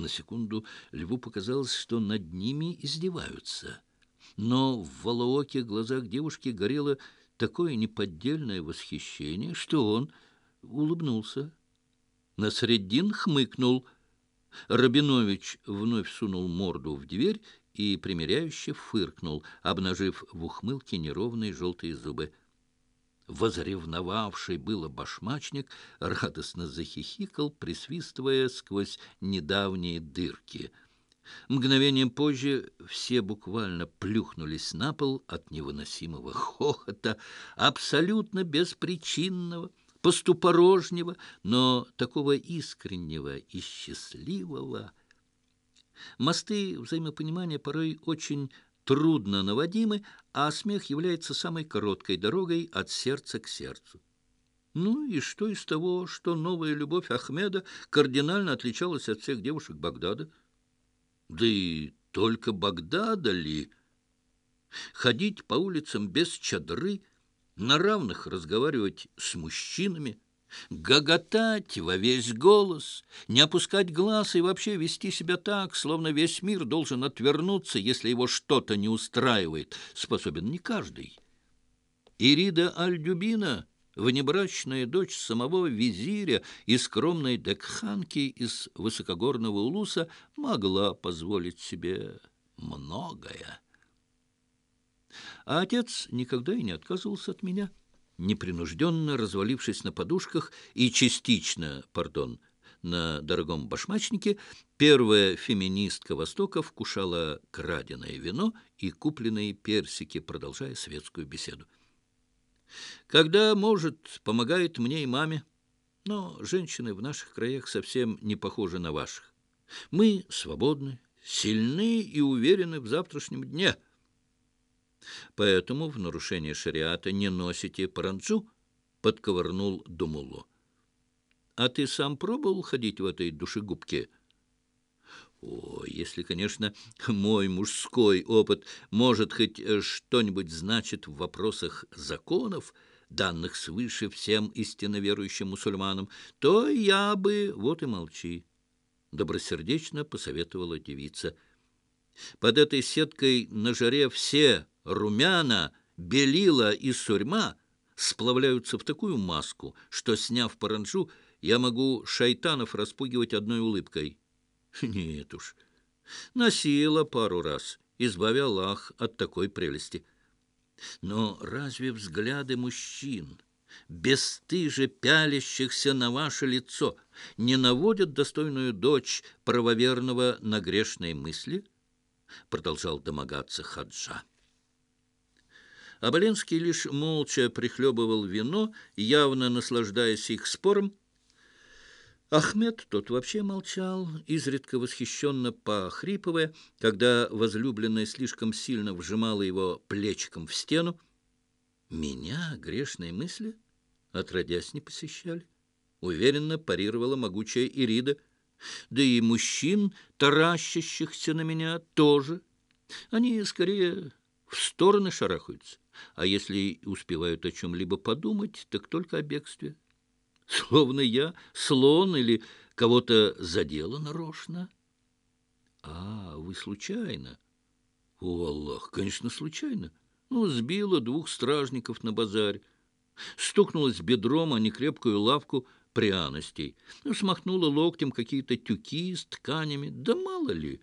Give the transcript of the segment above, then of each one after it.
На секунду Льву показалось, что над ними издеваются. Но в волооких глазах девушки горело такое неподдельное восхищение, что он улыбнулся. Насреддин хмыкнул. Рабинович вновь сунул морду в дверь и примиряюще фыркнул, обнажив в ухмылке неровные желтые зубы. Возревновавший было башмачник радостно захихикал, присвистывая сквозь недавние дырки. Мгновением позже все буквально плюхнулись на пол от невыносимого хохота, абсолютно беспричинного, пустопорожнего, но такого искреннего и счастливого. Мосты взаимопонимания порой очень трудно наводимы, а смех является самой короткой дорогой от сердца к сердцу. Ну и что из того, что новая любовь Ахмеда кардинально отличалась от всех девушек Багдада? Да и только Багдада ли? Ходить по улицам без чадры, на равных разговаривать с мужчинами — гоготать во весь голос, не опускать глаз и вообще вести себя так, словно весь мир должен отвернуться, если его что-то не устраивает, способен не каждый. Ирида Аль-Дюбина, внебрачная дочь самого визиря и скромной декханки из высокогорного улуса, могла позволить себе многое. А отец никогда и не отказывался от меня — непринужденно развалившись на подушках и частично, пардон, на дорогом башмачнике, первая феминистка Востока вкушала краденое вино и купленные персики, продолжая светскую беседу. Когда может, помогает мне и маме, но женщины в наших краях совсем не похожи на ваших. Мы свободны, сильны и уверены в завтрашнем дне — Поэтому в нарушение шариата не носите паранджу, — подковырнул Думулу. — А ты сам пробовал ходить в этой душегубке? — О, если, конечно, мой мужской опыт может хоть что-нибудь значит в вопросах законов, данных свыше всем истинно верующим мусульманам, то я бы... Вот и молчи, — добросердечно посоветовала девица. Под этой сеткой на жаре все румяна, белила и сурьма сплавляются в такую маску, что, сняв паранджу, я могу шайтанов распугивать одной улыбкой. Нет уж, носила пару раз, избавя Аллах от такой прелести. Но разве взгляды мужчин, бесстыже пялящихся на ваше лицо, не наводят достойную дочь правоверного на грешные мысли? Продолжал домогаться Хаджа. Оболенский лишь молча прихлебывал вино, явно наслаждаясь их спором. Ахмед тот вообще молчал, изредка восхищенно похрипывая, когда возлюбленная слишком сильно вжимала его плечиком в стену. Меня грешные мысли, отродясь, не посещали. Уверенно парировала могучая Ирида. Да и мужчин, таращащихся на меня, тоже. Они скорее в стороны шарахаются а если успевают о чем-либо подумать, так только о бегстве. Словно я слон или кого-то задела нарочно. А, вы случайно? О, Аллах, конечно, случайно. Ну, сбила двух стражников на базаре. Стукнулась бедром о некрепкую лавку пряностей. Ну, смахнула локтем какие-то тюки с тканями. Да мало ли...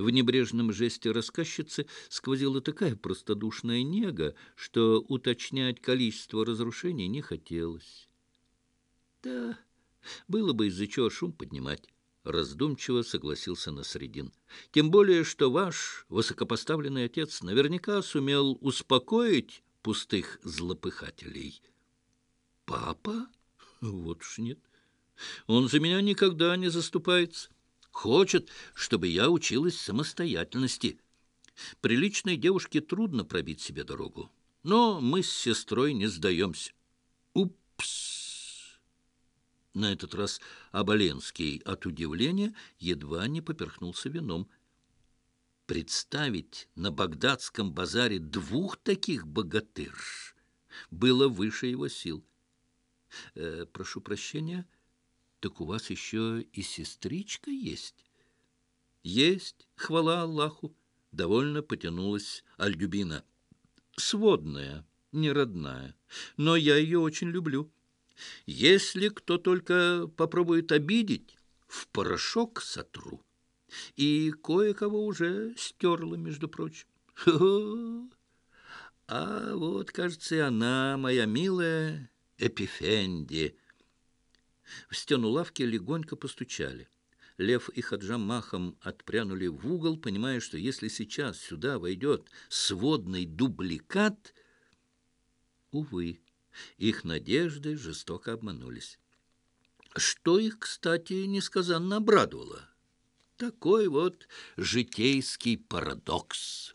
В небрежном жесте рассказчицы сквозила такая простодушная нега, что уточнять количество разрушений не хотелось. «Да, было бы из-за чего шум поднимать», — раздумчиво согласился Насредин. «Тем более, что ваш высокопоставленный отец наверняка сумел успокоить пустых злопыхателей». «Папа? Вот уж нет. Он за меня никогда не заступается». Хочет, чтобы я училась самостоятельности. Приличной девушке трудно пробить себе дорогу. Но мы с сестрой не сдаемся. Упс! На этот раз Оболенский от удивления едва не поперхнулся вином. Представить на багдадском базаре двух таких богатырш было выше его сил. Э, прошу прощения, — Так у вас еще и сестричка есть? Есть, хвала Аллаху. Довольно потянулась Альдюбина. Сводная, не родная, но я ее очень люблю. Если кто только попробует обидеть, в порошок сотру. И кое-кого уже стерла, между прочим. Хо -хо. А вот, кажется, и она, моя милая Эпифенди. В стену лавки легонько постучали. Лев и Хаджам махом отпрянули в угол, понимая, что если сейчас сюда войдет сводный дубликат... Увы, их надежды жестоко обманулись. Что их, кстати, несказанно обрадовало. Такой вот житейский парадокс.